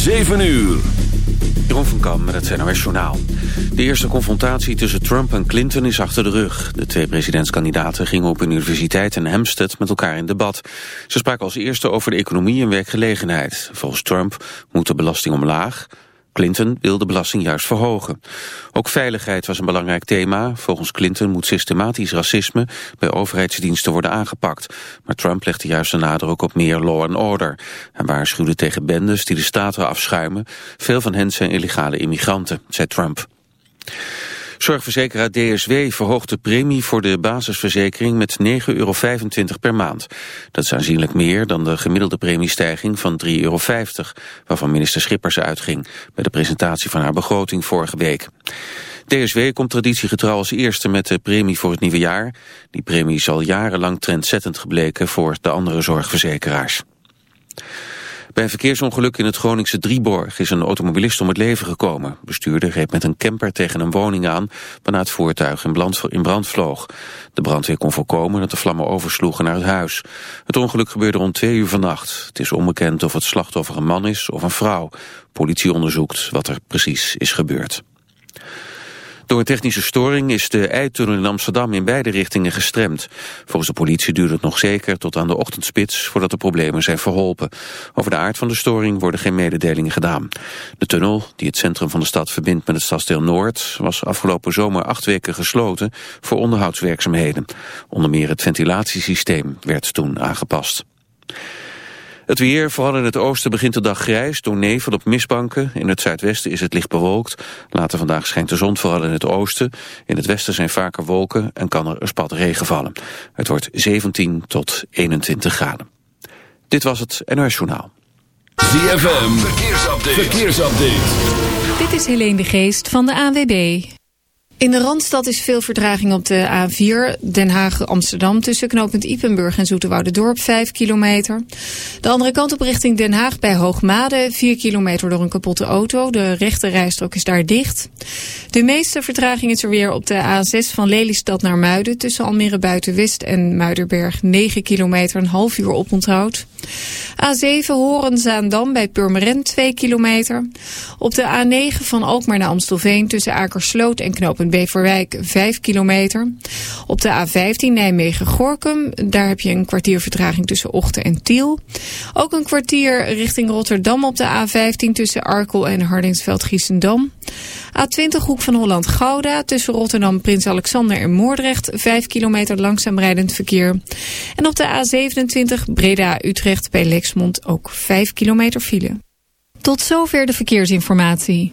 7 uur. Jeroen van Kam met het NOS Journaal. De eerste confrontatie tussen Trump en Clinton is achter de rug. De twee presidentskandidaten gingen op een universiteit in Hampstead met elkaar in debat. Ze spraken als eerste over de economie en werkgelegenheid. Volgens Trump moet de belasting omlaag... Clinton wil de belasting juist verhogen. Ook veiligheid was een belangrijk thema. Volgens Clinton moet systematisch racisme bij overheidsdiensten worden aangepakt. Maar Trump legde juist de nadruk op meer law and order. Hij waarschuwde tegen bendes die de staten afschuimen. Veel van hen zijn illegale immigranten, zei Trump. Zorgverzekeraar DSW verhoogt de premie voor de basisverzekering met 9,25 euro per maand. Dat is aanzienlijk meer dan de gemiddelde premiestijging van 3,50 euro, waarvan minister Schippers uitging bij de presentatie van haar begroting vorige week. DSW komt traditiegetrouw als eerste met de premie voor het nieuwe jaar. Die premie is al jarenlang trendzettend gebleken voor de andere zorgverzekeraars. Bij een verkeersongeluk in het Groningse Drieborg is een automobilist om het leven gekomen. Bestuurder reed met een camper tegen een woning aan, waarna het voertuig in brand, vloog. De brandweer kon voorkomen dat de vlammen oversloegen naar het huis. Het ongeluk gebeurde rond twee uur vannacht. Het is onbekend of het slachtoffer een man is of een vrouw. Politie onderzoekt wat er precies is gebeurd. Door technische storing is de eitunnel in Amsterdam in beide richtingen gestremd. Volgens de politie duurt het nog zeker tot aan de ochtendspits voordat de problemen zijn verholpen. Over de aard van de storing worden geen mededelingen gedaan. De tunnel, die het centrum van de stad verbindt met het stadsdeel Noord, was afgelopen zomer acht weken gesloten voor onderhoudswerkzaamheden. Onder meer het ventilatiesysteem werd toen aangepast. Het weer, vooral in het oosten, begint de dag grijs door nevel op mistbanken. In het zuidwesten is het licht bewolkt. Later vandaag schijnt de zon vooral in het oosten. In het westen zijn vaker wolken en kan er een spat regen vallen. Het wordt 17 tot 21 graden. Dit was het NOS Journaal. ZFM, verkeersupdate. verkeersupdate. Dit is Helene de Geest van de AWB. In de Randstad is veel vertraging op de A4 Den Haag-Amsterdam... tussen knooppunt Ipenburg en Dorp 5 kilometer. De andere kant op richting Den Haag bij Hoogmade... 4 kilometer door een kapotte auto. De rechte rijstrook is daar dicht. De meeste vertraging is er weer op de A6 van Lelystad naar Muiden... tussen Almere Buitenwest en Muiderberg 9 kilometer, een half uur oponthoud. A7 Horen-Zaandam bij Purmerend 2 kilometer. Op de A9 van Alkmaar naar Amstelveen tussen Akersloot en knooppunt Beverwijk 5 kilometer. Op de A15 Nijmegen-Gorkum, daar heb je een kwartier vertraging tussen Ochten en Tiel. Ook een kwartier richting Rotterdam op de A15 tussen Arkel en Hardingsveld-Giessendam. A20 Hoek van Holland-Gouda tussen Rotterdam, Prins Alexander en Moordrecht 5 kilometer langzaam rijdend verkeer. En op de A27 Breda-Utrecht bij Lexmond ook 5 kilometer file. Tot zover de verkeersinformatie.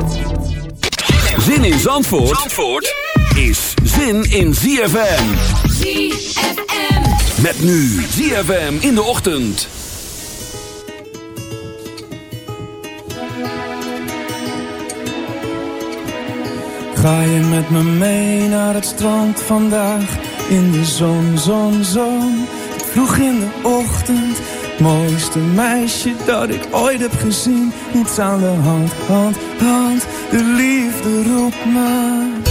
Zin in Zandvoort, Zandvoort is zin in ZFM. ZFM. Met nu ZFM in de ochtend. Ga je met me mee naar het strand vandaag? In de zon, zon, zon. Vroeg in de ochtend. Mooiste meisje dat ik ooit heb gezien. Niets aan de hand, hand, hand. De liefde roept me.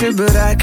je bereik.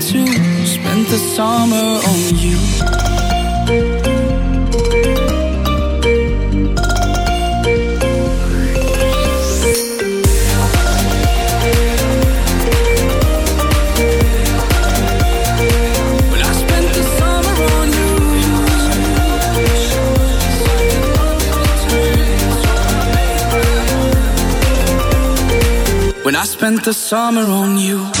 to spend the summer on you. When I spent the summer on you. When I spent the summer on you.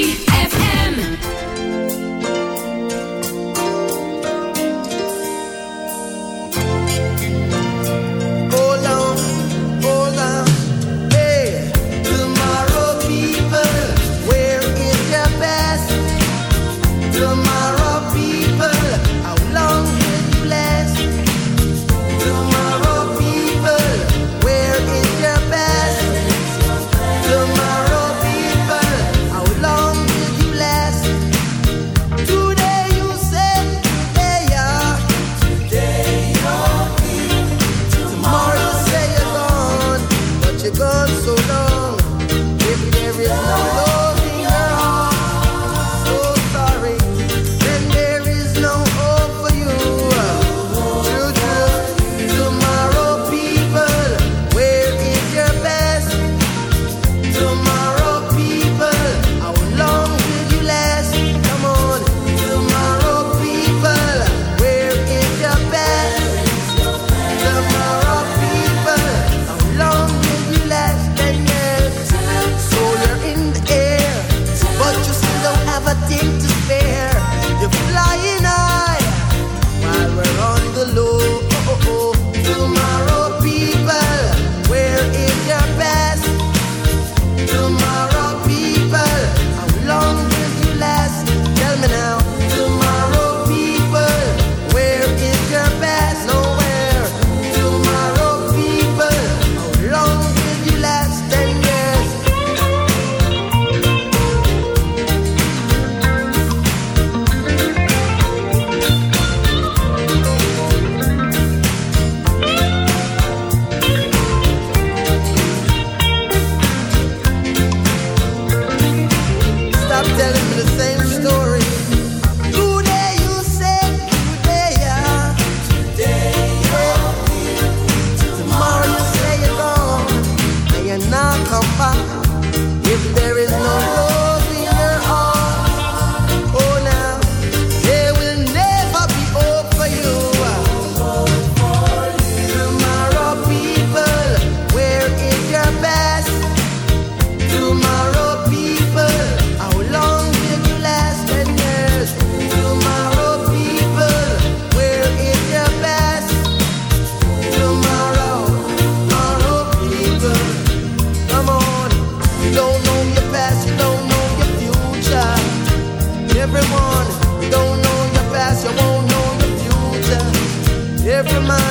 my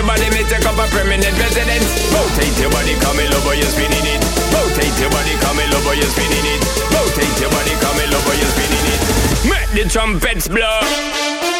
Funny body, me take up a permanent residence. Rotate your body, come in over, you're spinning it. Rotate your body, come in over, you're spinning it. Rotate your body, come in over, you're spinning it. Make the trumpets blow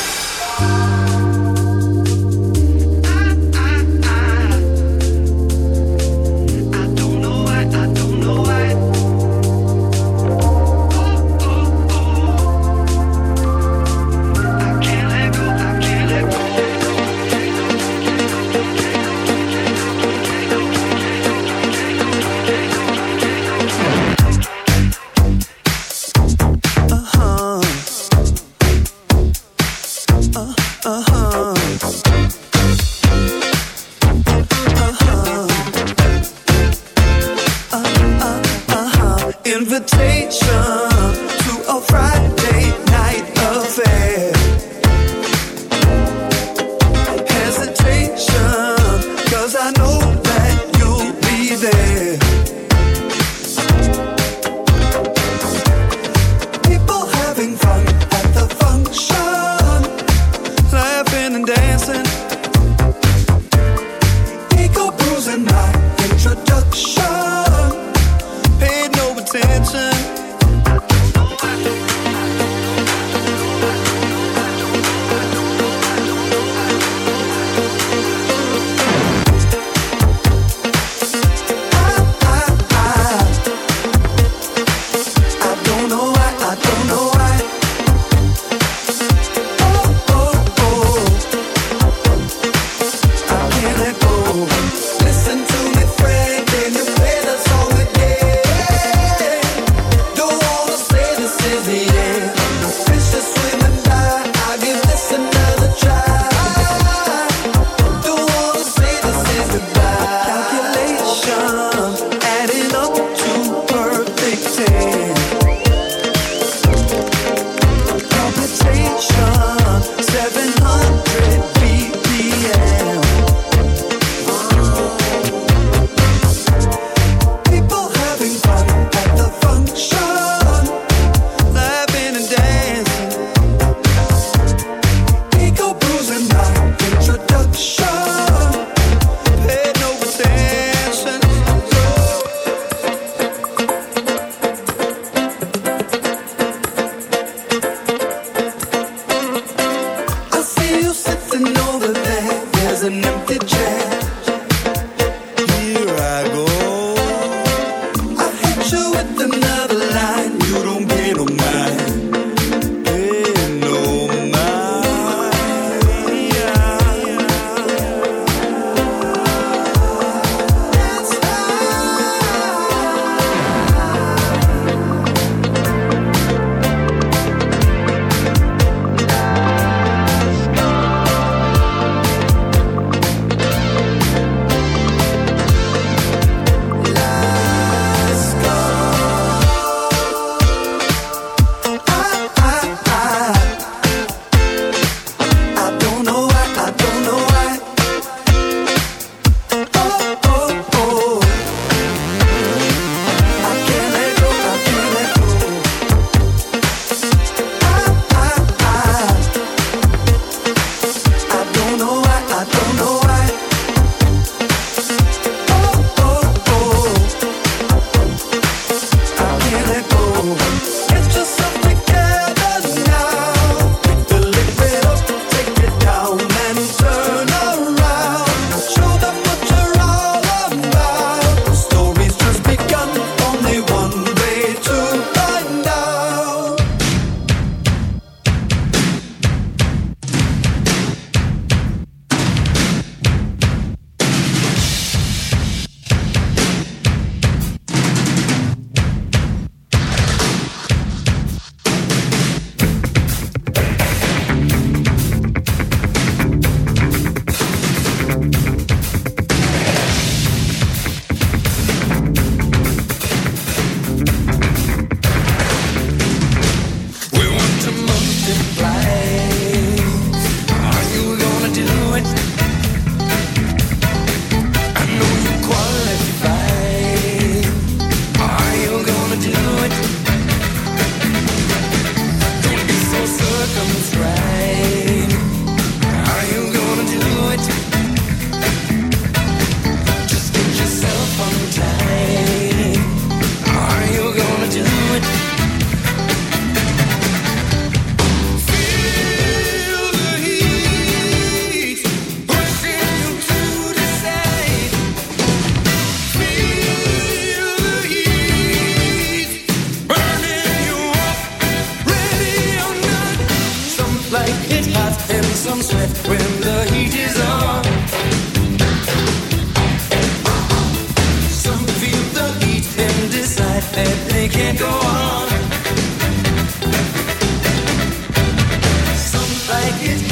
And they can't go on.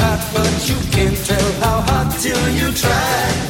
Hot, but you can tell how till you try.